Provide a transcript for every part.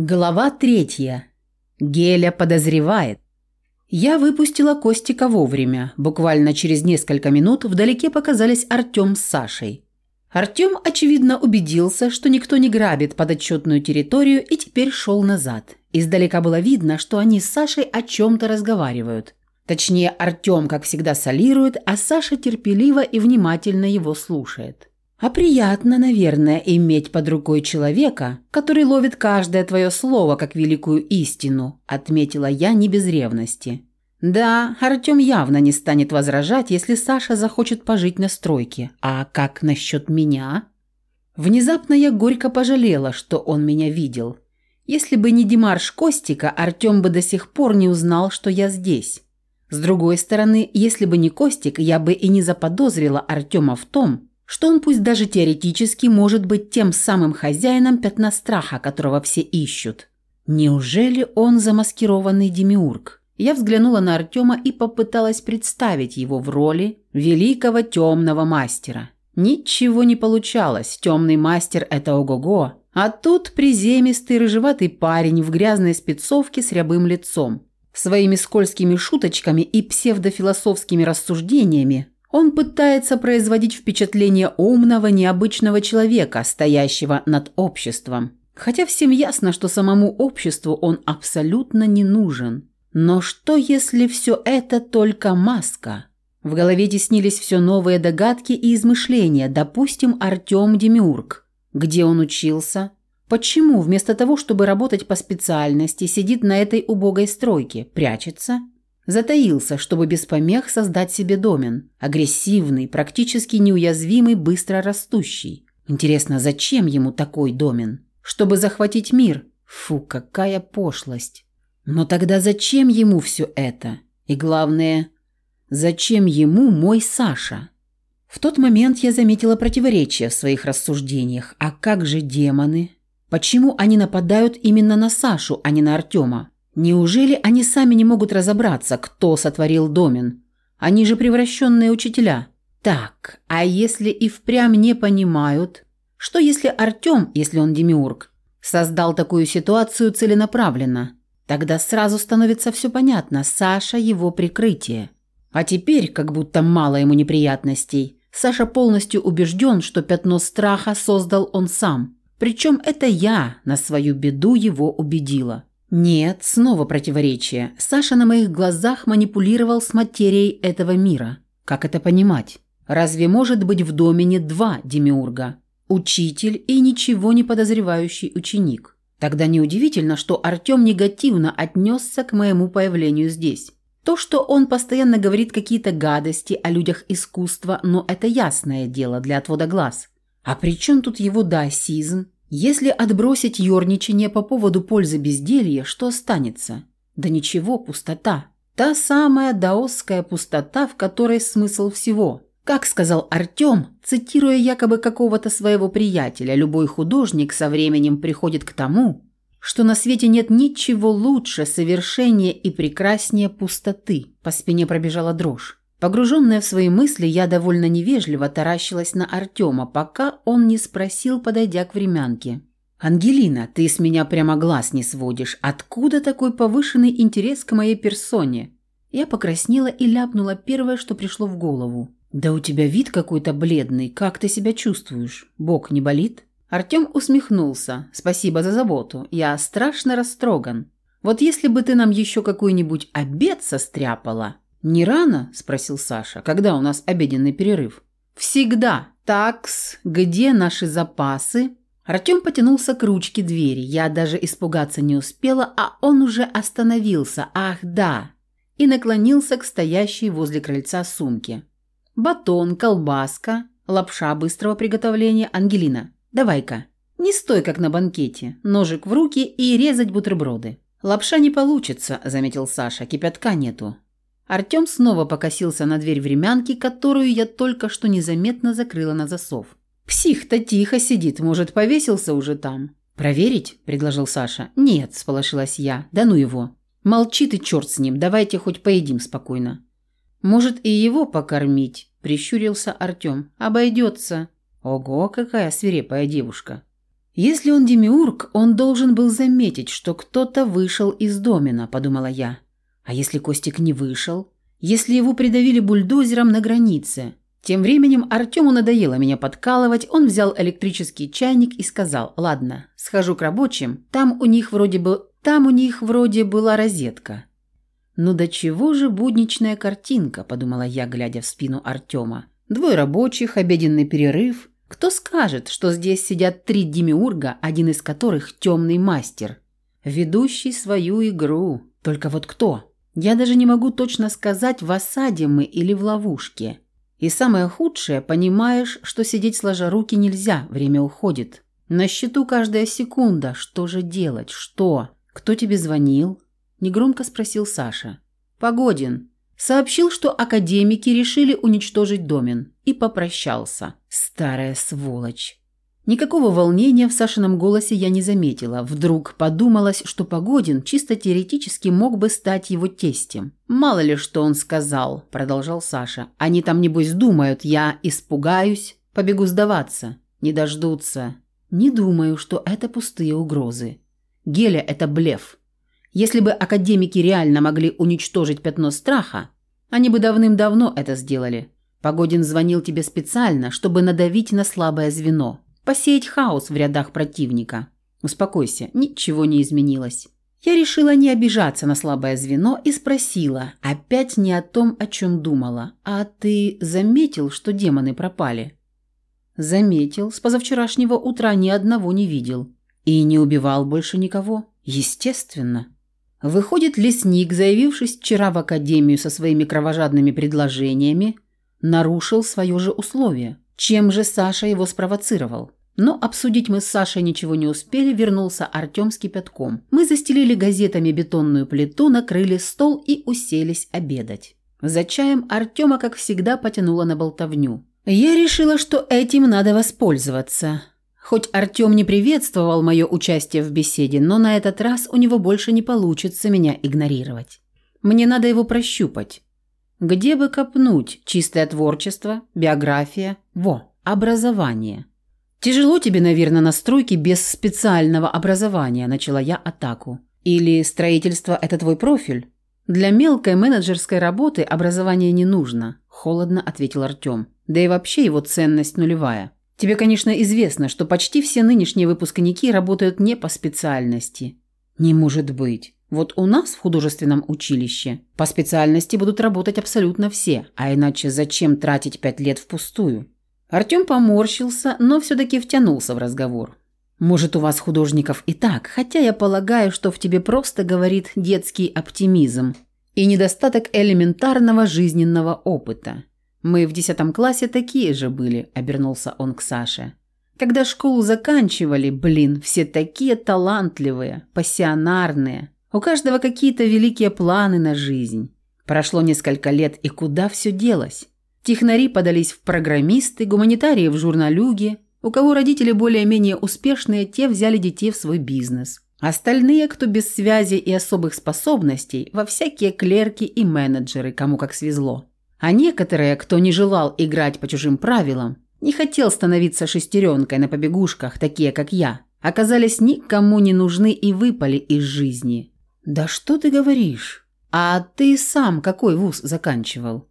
Глава третья. Геля подозревает. Я выпустила Костика вовремя. Буквально через несколько минут вдалеке показались Артем с Сашей. Артем, очевидно, убедился, что никто не грабит подотчетную территорию и теперь шел назад. Издалека было видно, что они с Сашей о чем-то разговаривают. Точнее, Артем, как всегда, солирует, а Саша терпеливо и внимательно его слушает. А приятно, наверное, иметь под рукой человека, который ловит каждое твое слово как великую истину, отметила я не без ревности. Да, Артем явно не станет возражать, если Саша захочет пожить на стройке. А как насчет меня? Внезапно я горько пожалела, что он меня видел. Если бы не Димарш Костика, Артем бы до сих пор не узнал, что я здесь. С другой стороны, если бы не Костик, я бы и не заподозрила Артема в том, что он пусть даже теоретически может быть тем самым хозяином пятна страха, которого все ищут. Неужели он замаскированный демиург? Я взглянула на Артема и попыталась представить его в роли великого темного мастера. Ничего не получалось, темный мастер – это ого-го. А тут приземистый рыжеватый парень в грязной спецовке с рябым лицом. Своими скользкими шуточками и псевдофилософскими рассуждениями он пытается производить впечатление умного, необычного человека, стоящего над обществом. Хотя всем ясно, что самому обществу он абсолютно не нужен. Но что, если все это только маска? В голове теснились все новые догадки и измышления. Допустим, Артем Демиург. Где он учился? Почему вместо того, чтобы работать по специальности, сидит на этой убогой стройке? Прячется? Затаился, чтобы без помех создать себе домен. Агрессивный, практически неуязвимый, быстро растущий. Интересно, зачем ему такой домен? Чтобы захватить мир? Фу, какая пошлость. Но тогда зачем ему все это? И главное, зачем ему мой Саша? В тот момент я заметила противоречие в своих рассуждениях. А как же демоны? Почему они нападают именно на Сашу, а не на Артема? Неужели они сами не могут разобраться, кто сотворил Домин? Они же превращенные учителя. Так, а если и впрямь не понимают? Что если Артем, если он демиург, создал такую ситуацию целенаправленно? Тогда сразу становится все понятно. Саша – его прикрытие. А теперь, как будто мало ему неприятностей, Саша полностью убежден, что пятно страха создал он сам. Причем это я на свою беду его убедила. Нет, снова противоречие. Саша на моих глазах манипулировал с материей этого мира. Как это понимать? Разве может быть в домене два демиурга? Учитель и ничего не подозревающий ученик. Тогда неудивительно, что Артем негативно отнесся к моему появлению здесь. То, что он постоянно говорит какие-то гадости о людях искусства, но это ясное дело для отвода глаз. А при чем тут его даосизм? Если отбросить ерничание по поводу пользы безделья, что останется? Да ничего, пустота. Та самая даосская пустота, в которой смысл всего. Как сказал Артем, цитируя якобы какого-то своего приятеля, любой художник со временем приходит к тому, что на свете нет ничего лучше, совершеннее и прекраснее пустоты. По спине пробежала дрожь. Погруженная в свои мысли, я довольно невежливо таращилась на Артема, пока он не спросил, подойдя к времянке. «Ангелина, ты с меня прямо глаз не сводишь. Откуда такой повышенный интерес к моей персоне?» Я покраснела и ляпнула первое, что пришло в голову. «Да у тебя вид какой-то бледный. Как ты себя чувствуешь? Бок не болит?» Артем усмехнулся. «Спасибо за заботу. Я страшно растроган. Вот если бы ты нам еще какой-нибудь обед состряпала...» «Не рано?» – спросил Саша. «Когда у нас обеденный перерыв?» «Всегда. Такс, где наши запасы?» Артем потянулся к ручке двери. Я даже испугаться не успела, а он уже остановился. «Ах, да!» И наклонился к стоящей возле крыльца сумке. «Батон, колбаска, лапша быстрого приготовления. Ангелина, давай-ка. Не стой, как на банкете. Ножик в руки и резать бутерброды». «Лапша не получится», – заметил Саша. «Кипятка нету». Артем снова покосился на дверь времянки, которую я только что незаметно закрыла на засов. «Псих-то тихо сидит, может, повесился уже там?» «Проверить?» – предложил Саша. «Нет», – сполошилась я. «Да ну его». «Молчит и черт с ним, давайте хоть поедим спокойно». «Может, и его покормить?» – прищурился Артем. «Обойдется». «Ого, какая свирепая девушка». Если он демиург, он должен был заметить, что кто-то вышел из домена, подумала я. А если Костик не вышел? Если его придавили бульдозером на границе? Тем временем Артему надоело меня подкалывать, он взял электрический чайник и сказал, «Ладно, схожу к рабочим, там у них вроде бы... там у них вроде была розетка». «Ну до чего же будничная картинка», – подумала я, глядя в спину Артема. «Двое рабочих, обеденный перерыв. Кто скажет, что здесь сидят три демиурга, один из которых темный мастер, ведущий свою игру? Только вот кто? Я даже не могу точно сказать, в осаде мы или в ловушке». И самое худшее, понимаешь, что сидеть сложа руки нельзя, время уходит. На счету каждая секунда. Что же делать? Что? Кто тебе звонил? Негромко спросил Саша. Погодин. Сообщил, что академики решили уничтожить домен. И попрощался. Старая сволочь. Никакого волнения в Сашином голосе я не заметила. Вдруг подумалось, что Погодин чисто теоретически мог бы стать его тестем. «Мало ли, что он сказал», – продолжал Саша. «Они там, небось, думают, я испугаюсь, побегу сдаваться. Не дождутся». «Не думаю, что это пустые угрозы. Геля – это блеф. Если бы академики реально могли уничтожить пятно страха, они бы давным-давно это сделали. Погодин звонил тебе специально, чтобы надавить на слабое звено» посеять хаос в рядах противника. Успокойся, ничего не изменилось. Я решила не обижаться на слабое звено и спросила, опять не о том, о чем думала. «А ты заметил, что демоны пропали?» «Заметил. С позавчерашнего утра ни одного не видел. И не убивал больше никого. Естественно». Выходит, лесник, заявившись вчера в академию со своими кровожадными предложениями, нарушил свое же условие. Чем же Саша его спровоцировал? Но обсудить мы с Сашей ничего не успели, вернулся Артем с кипятком. Мы застелили газетами бетонную плиту, накрыли стол и уселись обедать. За чаем Артема, как всегда, потянуло на болтовню. Я решила, что этим надо воспользоваться. Хоть Артем не приветствовал мое участие в беседе, но на этот раз у него больше не получится меня игнорировать. Мне надо его прощупать. Где бы копнуть? Чистое творчество, биография, во, образование. «Тяжело тебе, наверное, на стройке без специального образования», – начала я атаку. «Или строительство – это твой профиль?» «Для мелкой менеджерской работы образование не нужно», – холодно ответил Артем. «Да и вообще его ценность нулевая. Тебе, конечно, известно, что почти все нынешние выпускники работают не по специальности». «Не может быть. Вот у нас в художественном училище по специальности будут работать абсолютно все, а иначе зачем тратить пять лет впустую?» Артем поморщился, но все-таки втянулся в разговор. «Может, у вас художников и так, хотя я полагаю, что в тебе просто говорит детский оптимизм и недостаток элементарного жизненного опыта. Мы в десятом классе такие же были», – обернулся он к Саше. «Когда школу заканчивали, блин, все такие талантливые, пассионарные. У каждого какие-то великие планы на жизнь. Прошло несколько лет, и куда все делось?» Технари подались в программисты, гуманитарии в журналюги. У кого родители более-менее успешные, те взяли детей в свой бизнес. Остальные, кто без связи и особых способностей, во всякие клерки и менеджеры, кому как свезло. А некоторые, кто не желал играть по чужим правилам, не хотел становиться шестеренкой на побегушках, такие как я, оказались никому не нужны и выпали из жизни. «Да что ты говоришь? А ты сам какой вуз заканчивал?»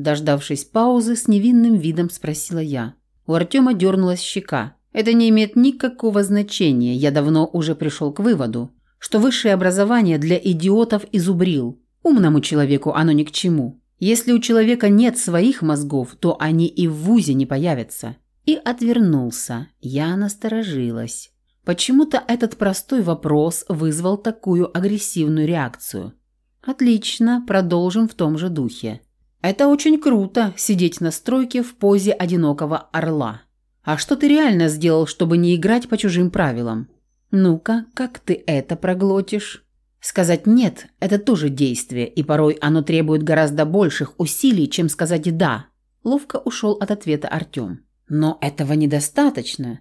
Дождавшись паузы, с невинным видом спросила я. У Артема дернулась щека. Это не имеет никакого значения. Я давно уже пришел к выводу, что высшее образование для идиотов изубрил. Умному человеку оно ни к чему. Если у человека нет своих мозгов, то они и в вузе не появятся. И отвернулся. Я насторожилась. Почему-то этот простой вопрос вызвал такую агрессивную реакцию. Отлично, продолжим в том же духе. Это очень круто – сидеть на стройке в позе одинокого орла. А что ты реально сделал, чтобы не играть по чужим правилам? Ну-ка, как ты это проглотишь? Сказать «нет» – это тоже действие, и порой оно требует гораздо больших усилий, чем сказать «да». Ловко ушел от ответа Артем. Но этого недостаточно.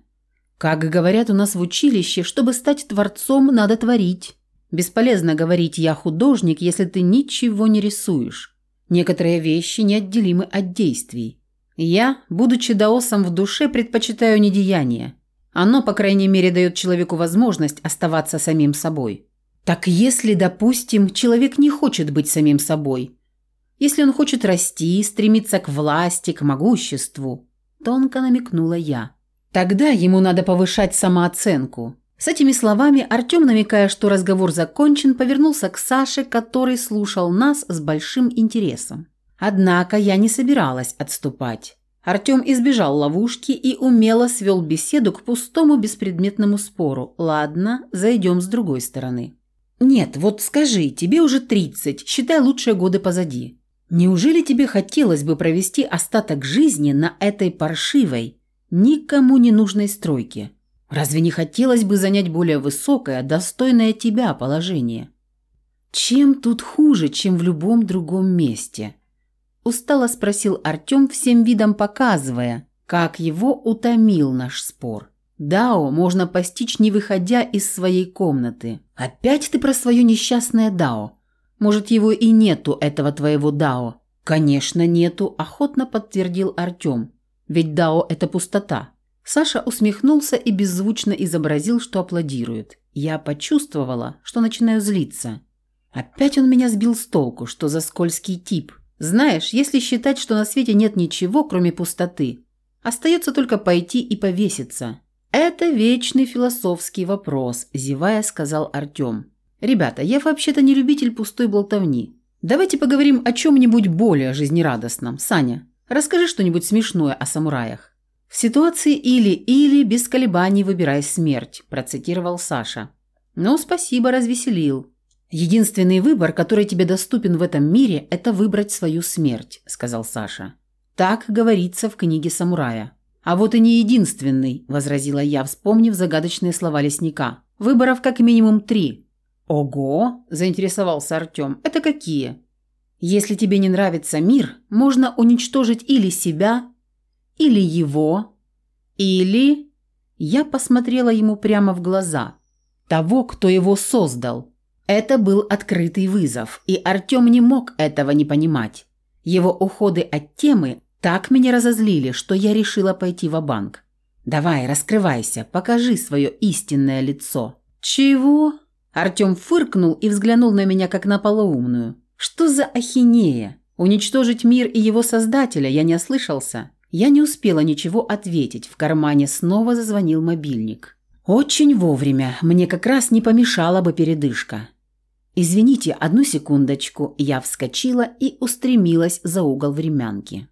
Как говорят у нас в училище, чтобы стать творцом, надо творить. Бесполезно говорить «я художник», если ты ничего не рисуешь. Некоторые вещи неотделимы от действий. Я, будучи даосом в душе, предпочитаю недеяние. Оно, по крайней мере, дает человеку возможность оставаться самим собой. Так если, допустим, человек не хочет быть самим собой, если он хочет расти, стремиться к власти, к могуществу, тонко намекнула я. Тогда ему надо повышать самооценку. С этими словами Артем, намекая, что разговор закончен, повернулся к Саше, который слушал нас с большим интересом. Однако я не собиралась отступать. Артем избежал ловушки и умело свел беседу к пустому беспредметному спору. Ладно, зайдем с другой стороны. «Нет, вот скажи, тебе уже 30, считай лучшие годы позади. Неужели тебе хотелось бы провести остаток жизни на этой паршивой, никому не нужной стройке? Разве не хотелось бы занять более высокое, достойное тебя положение? Чем тут хуже, чем в любом другом месте?» Устало спросил Артем, всем видом показывая, как его утомил наш спор. Дао можно постичь, не выходя из своей комнаты. Опять ты про свое несчастное Дао. Может, его и нету, этого твоего Дао? Конечно, нету, охотно подтвердил Артем. Ведь Дао – это пустота. Саша усмехнулся и беззвучно изобразил, что аплодирует. Я почувствовала, что начинаю злиться. Опять он меня сбил с толку, что за скользкий тип. Знаешь, если считать, что на свете нет ничего, кроме пустоты, остается только пойти и повеситься. Это вечный философский вопрос, зевая, сказал Артем. Ребята, я вообще-то не любитель пустой болтовни. Давайте поговорим о чем-нибудь более жизнерадостном. Саня, расскажи что-нибудь смешное о самураях. В ситуации или-или без колебаний выбирай смерть, процитировал Саша. Ну, спасибо, развеселил. «Единственный выбор, который тебе доступен в этом мире, это выбрать свою смерть», – сказал Саша. «Так говорится в книге самурая». «А вот и не единственный», – возразила я, вспомнив загадочные слова лесника. «Выборов как минимум три». «Ого!» – заинтересовался Артем. «Это какие?» «Если тебе не нравится мир, можно уничтожить или себя, или его, или...» Я посмотрела ему прямо в глаза. «Того, кто его создал». Это был открытый вызов, и Артем не мог этого не понимать. Его уходы от темы так меня разозлили, что я решила пойти в банк «Давай, раскрывайся, покажи свое истинное лицо». «Чего?» Артем фыркнул и взглянул на меня, как на полоумную. «Что за ахинея? Уничтожить мир и его создателя я не ослышался?» Я не успела ничего ответить, в кармане снова зазвонил мобильник. Очень вовремя, мне как раз не помешала бы передышка. «Извините, одну секундочку». Я вскочила и устремилась за угол времянки.